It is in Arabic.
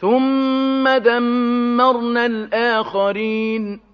ثم دمرنا الآخرين.